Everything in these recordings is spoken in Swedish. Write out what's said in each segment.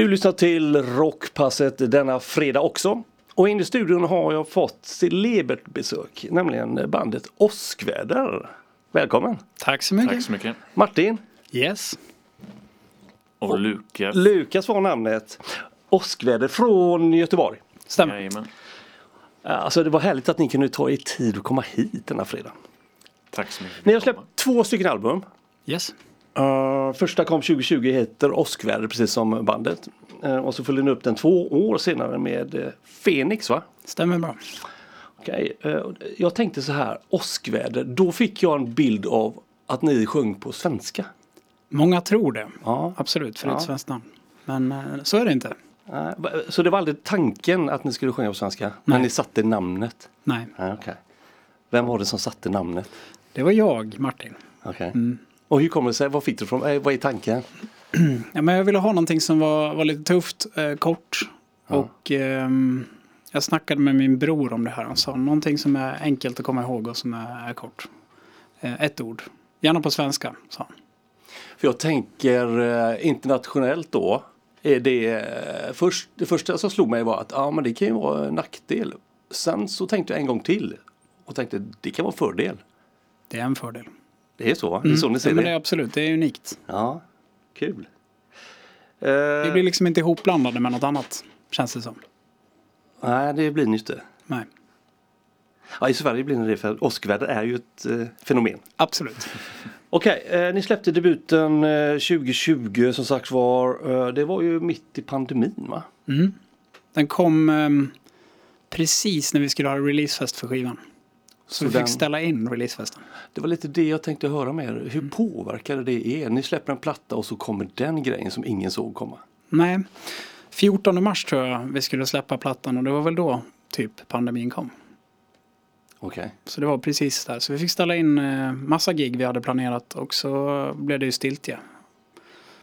Du lyssnar till Rockpasset denna fredag också. Och in i studion har jag fått celebert besök, nämligen bandet Åskväder. Välkommen! Tack så mycket. Tack så mycket. Martin, Yes. Och Lukas. Lukas var namnet. Åskväder från Göteborg. Stämmer. Jajamän. Alltså det var härligt att ni kunde ta er tid att komma hit denna fredag. Tack så mycket. Ni har släppt två stycken album. Yes. Uh, första kom 2020 heter Åskväder precis som bandet. Uh, och så följde ni upp den två år senare med uh, Fenix va? Stämmer bra. Okej, uh, jag tänkte så här, Åskväder, då fick jag en bild av att ni sjöng på svenska. Många tror det. Ja. Absolut, för är ett Ja. svenskt namn. Men eh, så är det inte. Så det var aldrig tanken att ni skulle sjunga på svenska? Nej. Men ni satte namnet? Nej, Uh, okej. Vem var det som satte namnet? det var jag, Martin. Okej. Mm. Och hur kommer det sig? Vad fick du från? eh, vad är tanken? Ja, men jag ville ha någonting som var, var lite tufft, eh, kort. Ja. Och ehm, jag snackade med min bror om det här. Han sa någonting som är enkelt att komma ihåg och som är, är kort. Eh, ett ord. Gärna på svenska, sa han. För jag tänker eh, internationellt då. Är det, eh, först, det första som slog mig var att ja, men det kan ju vara en nackdel. Sen så tänkte jag en gång till och tänkte det kan vara en fördel. Det är en fördel. Det är så, det är så ni ser ja, men det det. är absolut, det är unikt. Ja, kul. Vi Eh, blir liksom inte ihopblandade med något annat, känns det som. Nej, det blir ni inte. Nej, Ja, I Sverige blir ni det för åskväder är ju ett eh, fenomen. absolut. Okej, eh, ni släppte debuten eh, 2020 som sagt var. Eh, det var ju mitt i pandemin va? Mm. Den kom ehm, precis när vi skulle ha releasefest för skivan. Så, vi fick den- ställa in releasefesten. Det var lite det jag tänkte höra med er. Hur påverkade det er? Ni släpper en platta och så kommer den grejen som ingen såg komma. Nej, 14 mars tror jag vi skulle släppa plattan och det var väl då typ pandemin kom. Okej. Så det var precis där. Så vi fick ställa in eh, massa gig vi hade planerat och så blev det ju stiltje.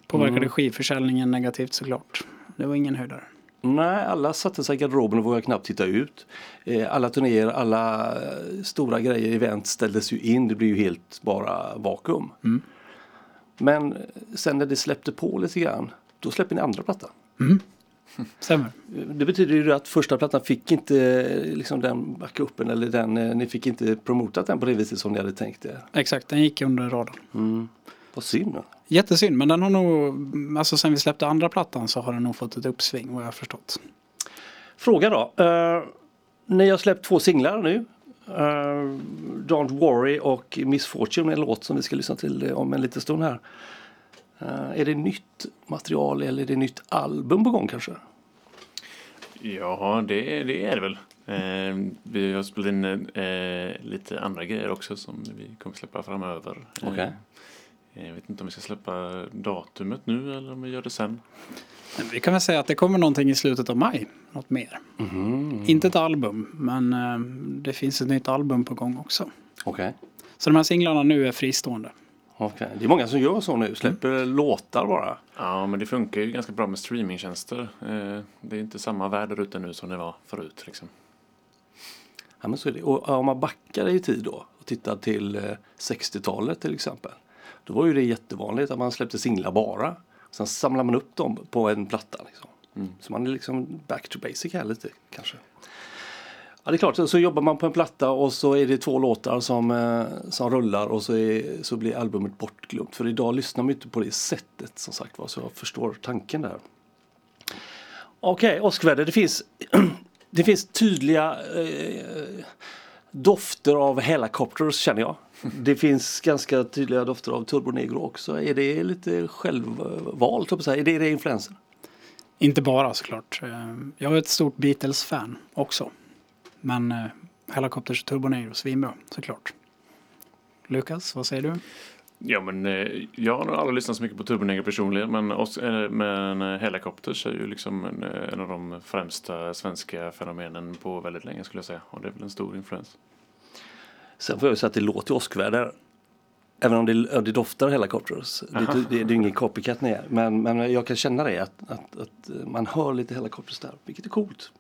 Påverkade Mm. skivförsäljningen negativt såklart. Det var ingen höjdare. Nej, alla satte sig i garderoben och vågade knappt titta ut. Eh, Alla turnéer, alla eh, stora grejer, event ställdes ju in. Det blev ju helt bara vakuum. Mm. Men eh, sen när det släppte på lite grann, då släpper ni andra plattan. Stämmer. Det betyder ju att första plattan fick inte liksom den backupen eller den, ni fick inte promotat den på det viset som ni hade tänkt er. Exakt, den gick under radarn. Mm. Vad synd. Jättesynd, men den har nog, alltså sen vi släppte andra plattan så har den nog fått ett uppsving vad jag har förstått. Fråga då. Uh, ni har släppt två singlar nu. Uh, Don't Worry och Miss Fortune, en låt som vi ska lyssna till eh, om en liten stund här. Eh, är det nytt material eller är det nytt album på gång kanske? Ja, det, det är det väl. Eh, vi har spelat in eh, lite andra grejer också som vi kommer släppa framöver. Eh, Okej. Jag vet inte om vi ska släppa datumet nu eller om vi gör det sen. Vi kan väl säga att det kommer någonting i slutet av maj. Något mer. Inte ett album, men eh, det finns ett nytt album på gång också. Okej. Så de här singlarna nu är fristående. Okej. Det är många som gör så nu, släpper låtar bara. Ja, men det funkar ju ganska bra med streamingtjänster. Eh, det är inte samma värld där ute nu som det var förut. Liksom. Ja, men så är det. Och om man backar i tid då och tittar till eh, 60-talet till exempel. Då var ju det jättevanligt att man släppte singlar bara. Sen samlar man upp dem på en platta. Liksom. Så man är liksom back to basic här lite kanske. Ja det är klart, så, jobbar man på en platta och så är det två låtar som, eh, som rullar och så, är, så blir albumet bortglömt. För idag lyssnar man ju inte på det sättet som sagt var så jag förstår tanken där. Okej, åskväder. Det finns, det finns tydliga eh, dofter av Helicopters känner jag. Det finns ganska tydliga dofter av Turbo Negro också. Är det lite självvalt? Är det det? Inte bara såklart. Eh, jag är ett stort Beatles-fan också. Men eh, Helicopters och Turbo Negro, svinbra såklart. Lukas, vad säger du? Ja, men eh, jag har nog aldrig lyssnat så mycket på Turbonegro personligen, men, oss, eh, men eh, Helicopters är ju liksom en, en av de främsta svenska fenomenen på väldigt länge skulle jag säga. Och det är väl en stor influens. Sen får jag ju säga att det låter åskväder. Även om det, det doftar Helicopters. Det, det, det är ju ingen copycat ni är. Men, men jag kan känna det att, att, att man hör lite Helicopters där. Vilket är coolt.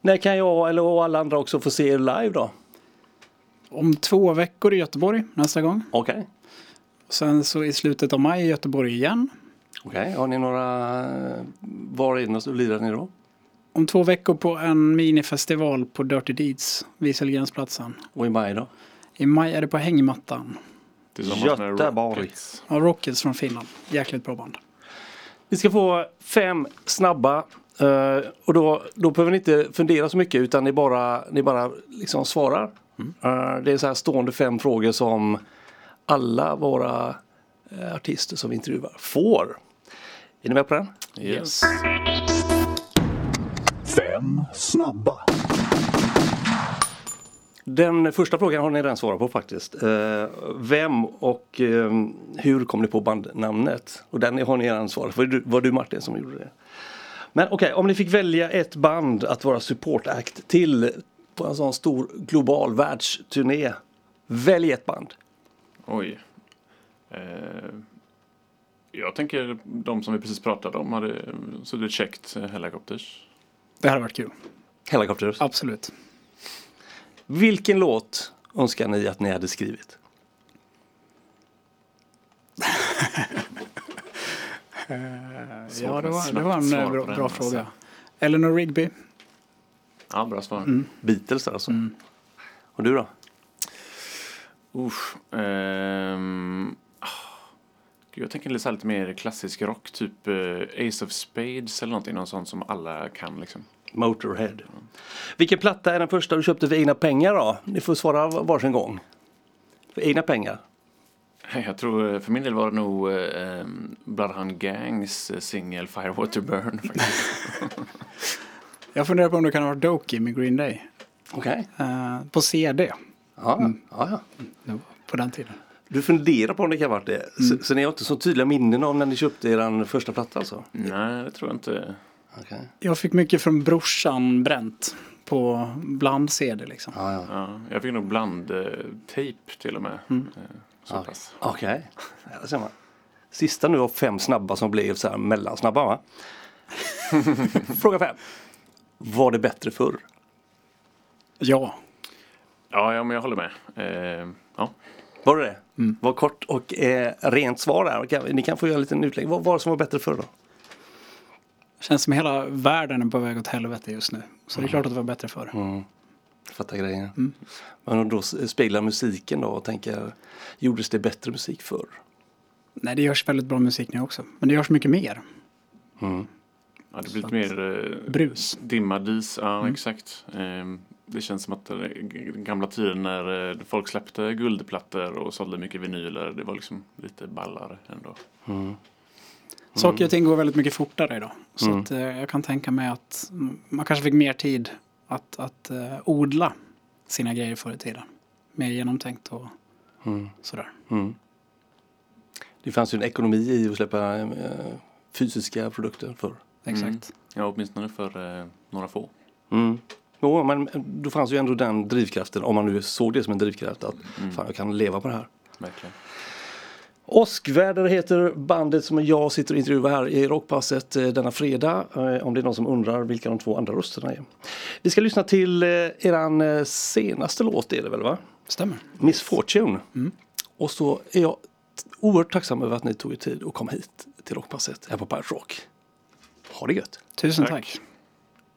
När kan jag eller och alla andra också få se er live då? Om två veckor i Göteborg nästa gång. Okej. Sen så i slutet av maj i Göteborg igen. Okej, har ni några... Var är det lirar ni då? Om två veckor på en minifestival på Dirty Deeds, Wieselgrensplatsen. Och i maj då? I maj är det på hängmattan. Göteborg. Rockets. Ja, Rockets från Finland. Jäkligt bra band. Vi ska få fem snabba. eh, och då, då behöver ni inte fundera så mycket utan ni bara, ni bara liksom svarar. Eh, det är så här stående fem frågor som alla våra eh, artister som vi intervjuar får. Är ni med på den? Yes. Fem snabba. Den första frågan har ni redan svarat på faktiskt. Eh, vem och eh, hur kom ni på bandnamnet? Och den har ni redan svarat på. Var du, var du Martin som gjorde det? Men okej, om ni fick välja ett band att vara supportact till på en sån stor global världsturné. Välj ett band. Oj. Eh, jag tänker de som vi precis pratade om hade suttit käckt Helicopters. Det hade varit kul. Helicopters. Absolut. Vilken låt önskar ni att ni hade skrivit? Ja, det var, det var en eh, bra, bra alltså. fråga. Eleanor Rigby. Ja, bra svar. Mm. Beatles alltså. Och du då? Usch. Gud, jag tänker lite, så här lite mer klassisk rock, typ eh, Ace of Spades eller någonting, något sånt som alla kan liksom. Motorhead. Vilken platta är den första du köpte för egna pengar då? Ni får svara varsin gång. För egna pengar. Jag tror eh, för min del var det nog eh, Bloodhound Gangs eh, singel Firewater Burn. Faktiskt. Jag funderar på om det kan ha varit Doki med Green Day. Okej. Eh, på CD. Ja, ja, ja. På den tiden. Du funderar på om det kan ha varit det. Så, så ni har inte så tydliga minnen om när ni köpte er första platta alltså? Nej, det tror jag inte. Okej. Jag fick mycket från brorsan bränt. På bland-CD liksom. Ja, ja. Ja, jag fick nog bland-tape till och med. Eh, så pass. Okej, man. Sista nu av fem snabba som blev så här mellansnabba va? Fråga fem. Var det bättre förr? Ja. Ja, ja, men jag håller med. Eh, ja. Var det det? Var kort och eh, rent svar där. Ni kan få göra en liten utlägg. Vad var det som var bättre förr då? Känns som hela världen är på väg åt helvete just nu. Så det är klart att det var bättre förr. Mm. Fattar grejen. Men om då speglar musiken då och tänker, gjordes det bättre musik förr? Nej, det görs väldigt bra musik nu också. Men det görs mycket mer. Mm. ja, det blir lite mer eh, Brus. dimma dis. Ja, exakt. Eh, det känns som att den gamla tiden när eh, folk släppte guldplattor och sålde mycket vinyler, det var liksom lite ballare ändå. Saker och ting går väldigt mycket fortare idag. Så Mm. att, eh, jag kan tänka mig att mm, man kanske fick mer tid att, att eh, odla sina grejer förr i tiden. Mer genomtänkt och Mm. sådär. Mm. Det fanns ju en ekonomi i att släppa eh, fysiska produkter förr. Exakt. Ja, åtminstone för eh, några få. Mm. Jo, men då fanns ju ändå den drivkraften, om man nu såg det som en drivkraft, att fan, jag kan leva på det här. Verkligen. Åskväder heter bandet som jag sitter och intervjuar här i Rockpasset eh, denna fredag. eh, Om det är någon som undrar vilka de två andra rösterna är. Vi ska lyssna till eh, eran eh, senaste låt är det väl va? Stämmer. Miss Fortune. Och så är jag oerhört tacksam över att ni tog er tid och kom hit till Rockpasset här på Pirate Rock. Ha det gött! Tusen Tack. tack.